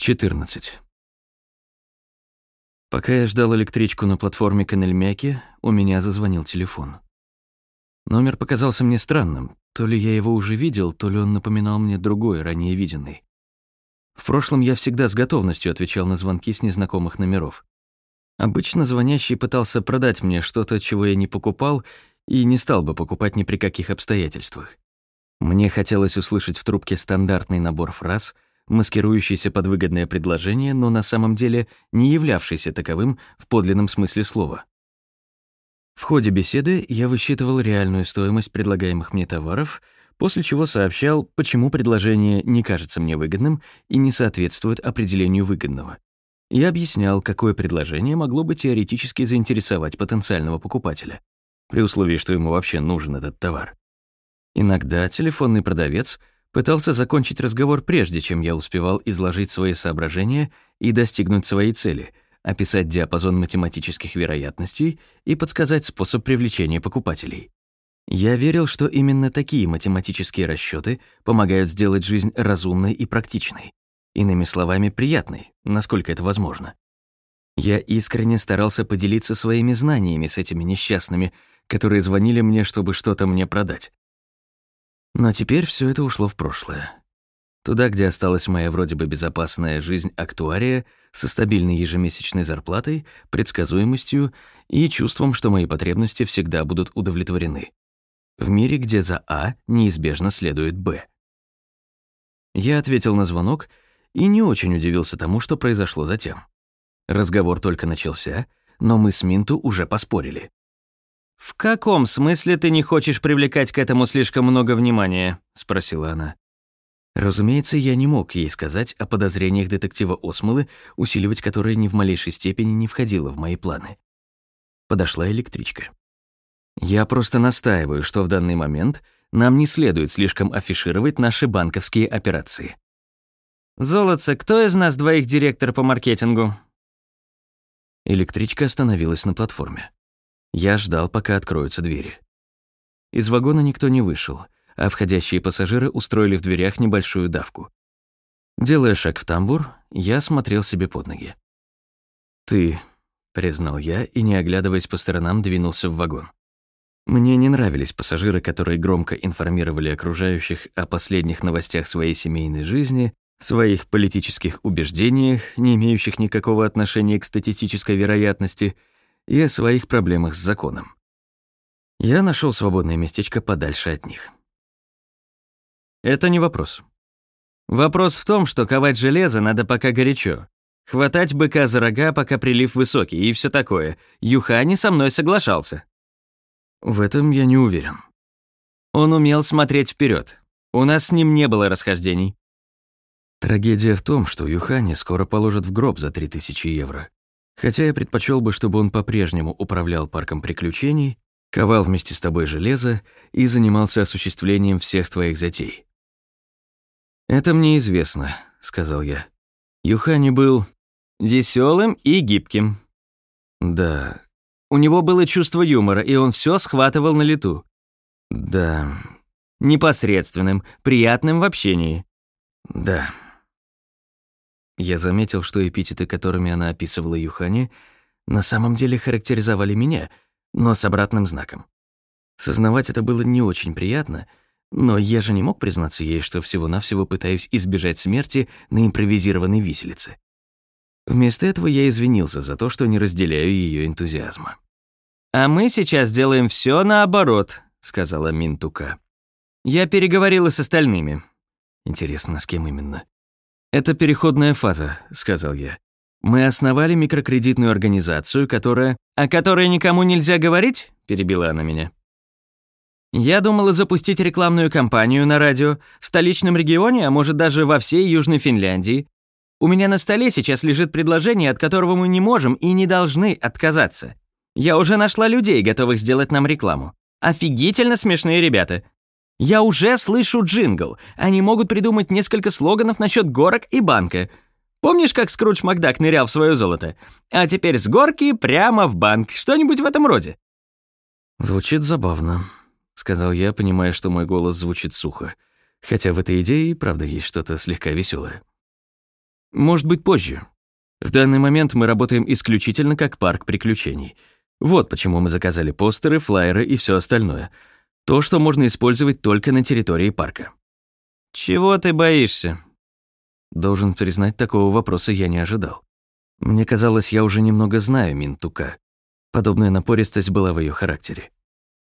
14. Пока я ждал электричку на платформе Канельмяки, у меня зазвонил телефон. Номер показался мне странным. То ли я его уже видел, то ли он напоминал мне другой, ранее виденный. В прошлом я всегда с готовностью отвечал на звонки с незнакомых номеров. Обычно звонящий пытался продать мне что-то, чего я не покупал, и не стал бы покупать ни при каких обстоятельствах. Мне хотелось услышать в трубке стандартный набор фраз — маскирующийся под выгодное предложение, но на самом деле не являвшийся таковым в подлинном смысле слова. В ходе беседы я высчитывал реальную стоимость предлагаемых мне товаров, после чего сообщал, почему предложение не кажется мне выгодным и не соответствует определению выгодного. Я объяснял, какое предложение могло бы теоретически заинтересовать потенциального покупателя, при условии, что ему вообще нужен этот товар. Иногда телефонный продавец пытался закончить разговор прежде, чем я успевал изложить свои соображения и достигнуть своей цели, описать диапазон математических вероятностей и подсказать способ привлечения покупателей. Я верил, что именно такие математические расчеты помогают сделать жизнь разумной и практичной, иными словами, приятной, насколько это возможно. Я искренне старался поделиться своими знаниями с этими несчастными, которые звонили мне, чтобы что-то мне продать. Но теперь все это ушло в прошлое. Туда, где осталась моя вроде бы безопасная жизнь актуария со стабильной ежемесячной зарплатой, предсказуемостью и чувством, что мои потребности всегда будут удовлетворены. В мире, где за А неизбежно следует Б. Я ответил на звонок и не очень удивился тому, что произошло затем. Разговор только начался, но мы с Минту уже поспорили. «В каком смысле ты не хочешь привлекать к этому слишком много внимания?» — спросила она. Разумеется, я не мог ей сказать о подозрениях детектива Осмолы, усиливать которые ни в малейшей степени не входило в мои планы. Подошла электричка. Я просто настаиваю, что в данный момент нам не следует слишком афишировать наши банковские операции. «Золотце, кто из нас двоих директор по маркетингу?» Электричка остановилась на платформе. Я ждал, пока откроются двери. Из вагона никто не вышел, а входящие пассажиры устроили в дверях небольшую давку. Делая шаг в тамбур, я смотрел себе под ноги. «Ты», — признал я и, не оглядываясь по сторонам, двинулся в вагон. Мне не нравились пассажиры, которые громко информировали окружающих о последних новостях своей семейной жизни, своих политических убеждениях, не имеющих никакого отношения к статистической вероятности — и о своих проблемах с законом. Я нашел свободное местечко подальше от них. Это не вопрос. Вопрос в том, что ковать железо надо пока горячо. Хватать быка за рога, пока прилив высокий, и все такое. Юхани со мной соглашался. В этом я не уверен. Он умел смотреть вперед. У нас с ним не было расхождений. Трагедия в том, что Юхани скоро положат в гроб за 3000 евро. Хотя я предпочел бы, чтобы он по-прежнему управлял парком приключений, ковал вместе с тобой железо и занимался осуществлением всех твоих затей. «Это мне известно», — сказал я. Юхани был веселым и гибким. Да. У него было чувство юмора, и он все схватывал на лету. Да. Непосредственным, приятным в общении. Да. Я заметил, что эпитеты, которыми она описывала Юхани, на самом деле характеризовали меня, но с обратным знаком. Сознавать это было не очень приятно, но я же не мог признаться ей, что всего-навсего пытаюсь избежать смерти на импровизированной виселице. Вместо этого я извинился за то, что не разделяю ее энтузиазма. «А мы сейчас делаем все наоборот», — сказала Минтука. «Я переговорила с остальными». Интересно, с кем именно? «Это переходная фаза», — сказал я. «Мы основали микрокредитную организацию, которая...» «О которой никому нельзя говорить?» — перебила она меня. «Я думала запустить рекламную кампанию на радио в столичном регионе, а может даже во всей Южной Финляндии. У меня на столе сейчас лежит предложение, от которого мы не можем и не должны отказаться. Я уже нашла людей, готовых сделать нам рекламу. Офигительно смешные ребята. Я уже слышу джингл. Они могут придумать несколько слоганов насчет горок и банка. Помнишь, как Скрудж Макдак нырял в свое золото? А теперь с горки прямо в банк. Что-нибудь в этом роде. Звучит забавно, сказал я, понимая, что мой голос звучит сухо. Хотя в этой идее и правда есть что-то слегка веселое. Может быть, позже. В данный момент мы работаем исключительно как парк приключений. Вот почему мы заказали постеры, флаеры и все остальное. То, что можно использовать только на территории парка. Чего ты боишься? Должен признать, такого вопроса я не ожидал. Мне казалось, я уже немного знаю Минтука. Подобная напористость была в ее характере.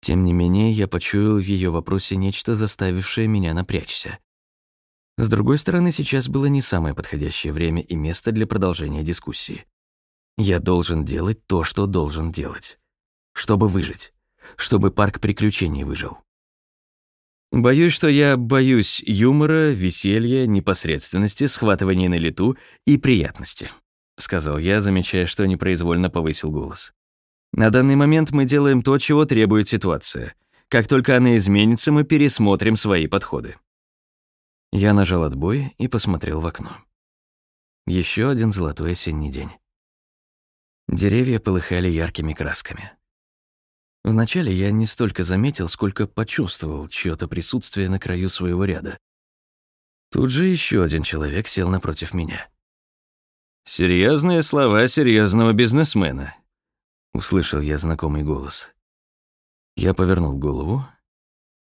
Тем не менее, я почуял в ее вопросе нечто, заставившее меня напрячься. С другой стороны, сейчас было не самое подходящее время и место для продолжения дискуссии. Я должен делать то, что должен делать. Чтобы выжить. Чтобы парк приключений выжил. Боюсь, что я боюсь юмора, веселья, непосредственности, схватывания на лету и приятности, сказал я, замечая, что непроизвольно повысил голос. На данный момент мы делаем то, чего требует ситуация. Как только она изменится, мы пересмотрим свои подходы. Я нажал отбой и посмотрел в окно. Еще один золотой осенний день. Деревья полыхали яркими красками. Вначале я не столько заметил, сколько почувствовал чьё-то присутствие на краю своего ряда. Тут же еще один человек сел напротив меня. «Серьезные слова серьезного бизнесмена», — услышал я знакомый голос. Я повернул голову.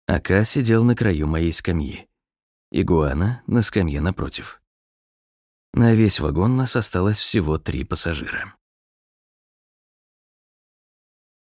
Ака сидел на краю моей скамьи. Игуана на скамье напротив. На весь вагон нас осталось всего три пассажира.